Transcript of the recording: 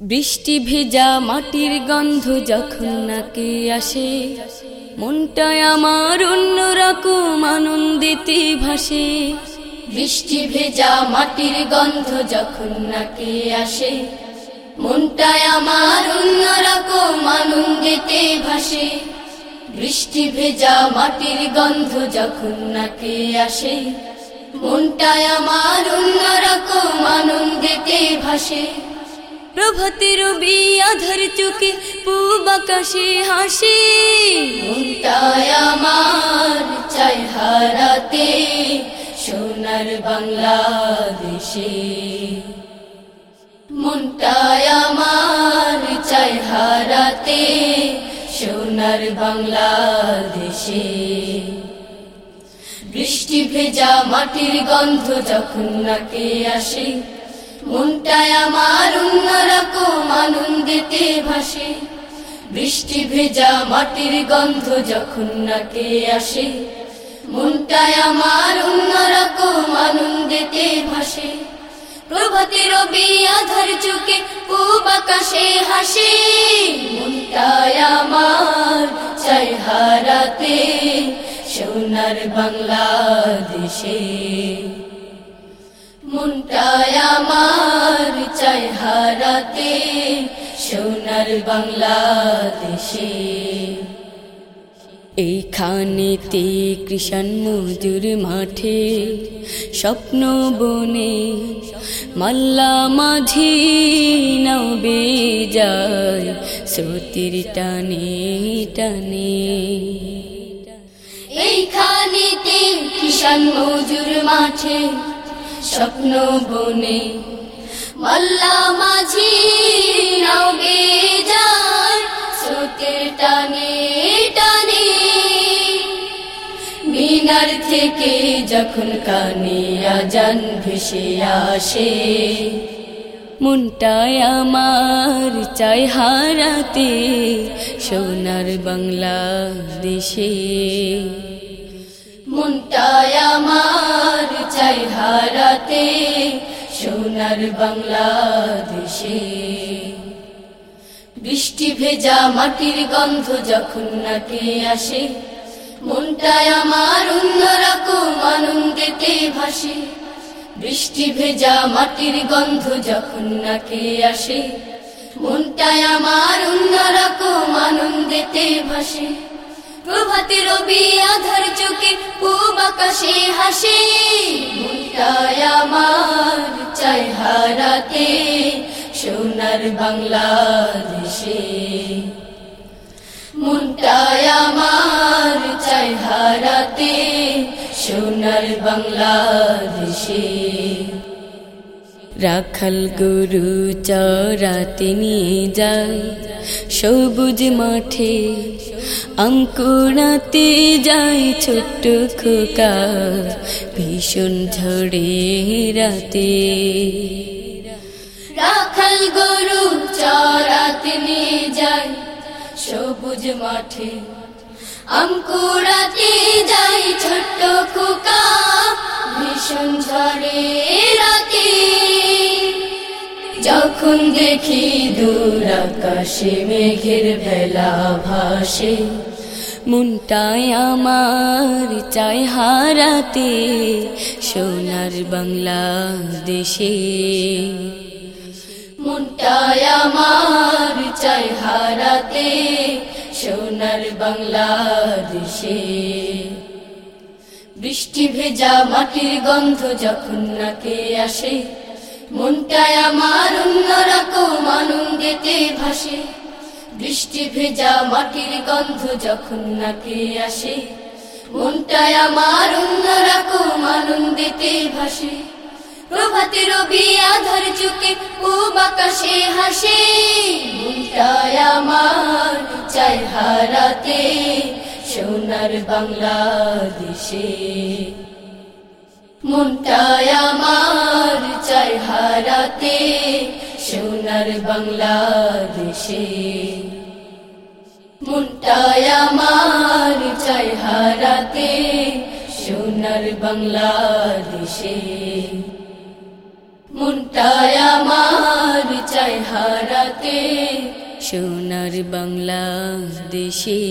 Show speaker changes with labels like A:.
A: বৃষ্টি ভেজা মাটির গন্ধ যখন নাকে আসে, মনটায় আমার অন্যরকম আনন্দিতে ভাসে। বৃষ্টি ভেজা মাটির গন্ধ যখন নাকে আসে, মনটায় আমার অন্যরকম আনন্দিতে ভাসে। বৃষ্টি ভেজা মাটির গন্ধ যখন নাকে আসে, মনটায় আমার অন্যরকম আনন্দিতে ভাসে। প্রভাতি রবি আধার চোখে পূব আকাশে হাসি আমার চাই হারাতে সোনার বাংলাদেশে। মনটায় আমার চাই হারাতে সোনার বাংলাদেশে। বৃষ্টি ভেজা মাটির গন্ধ যখন নাকে আসে মনটায় আমার অন্যরকম আনন্দেতে ভাসে। বৃষ্টি ভেজা মাটির গন্ধ যখন নাকে আসে, মনটায় আমার অন্যরকম আনন্দেতে ভাসে। প্রভাতে রবি আধার চোখে পূব আকাশে হাসে, মনটায় আমার চাই হারাতে সোনার বাংলাদেশে। মনটায় আমার চাই হারাতে সোনার বাংলাদেশে। এইখানেতে কৃষণ মজুর মাঠে, স্বপ্ন বনে মাল্লা মাঝি নাও যায়, স্রোতির টানে টানে। এইখানেতে কিষান মজুর মাঠে স্বপ্ন বনে। মাল্লা মাঝি নাও যায় স্রোতের টানে টানে। মিনার থেকে যখন কানে আজান ভেসে আসে, মনটায় আমার চাই হারাতে সোনার বাংলাদেশে। মনটায় হারাতে সোনার বাংলাদেশে। বৃষ্টি ভেজা মাটির গন্ধ যখন নাকে আসে মনটায় আমার অন্যরকম আনন্দেতে ভাসে। বৃষ্টি ভেজা মাটির গন্ধ যখন নাকে আসে মনটায় আমার অন্যরকম আনন্দেতে ভাসে। প্রভাতে রবি আধার চোখে পূব আকাশে হাসে। হারাতে সোনার বাংলাদেশে। মনটায় আমার চাই হারাতে সোনার বাংলাদেশে। রাখাল গরু চরাতে নিয়ে যায় সবুজ মাঠে। অঙ্কুরাতে যায় ছোট্ট খোকা ভীষণ ঝড়ে রাতে। রাখাল গরু চরাতে নিয়ে যায় সবুজ মাঠে। অঙ্কুরাতে যায় ছোট্ট খোকা ভীষণ ঝড়ে রাতে। যখন দেখি দূর আকাশে মেঘের বেলা ভাসে। মনটায় আমার চাই হারাতে সোনার বাংলাদেশে। মনটায় আমার চাই হারাতে সোনার বাংলাদেশে। বৃষ্টি ভেজা মাটির গন্ধ যখন নাকে আসে মনটায় আমার অন্যরকম আনন্দেতে ভাসে। বৃষ্টি ভেজা মাটির গন্ধ যখন নাকে আসে, মনটায় আমার অন্যরকম আনন্দেতে ভাসে। প্রভাতে রবি আধার চুকে পূব আকাশে হাসে, মনটায় আমার চাই হারাতে সোনার বাংলাদেশে। মনটায় আমার সোনার বাংলাদেশে। মনটায় আমার চাই হারাতে সোনার বাংলাদেশে। মনটায় আমার চাই হারাতে সোনার বাংলাদেশে।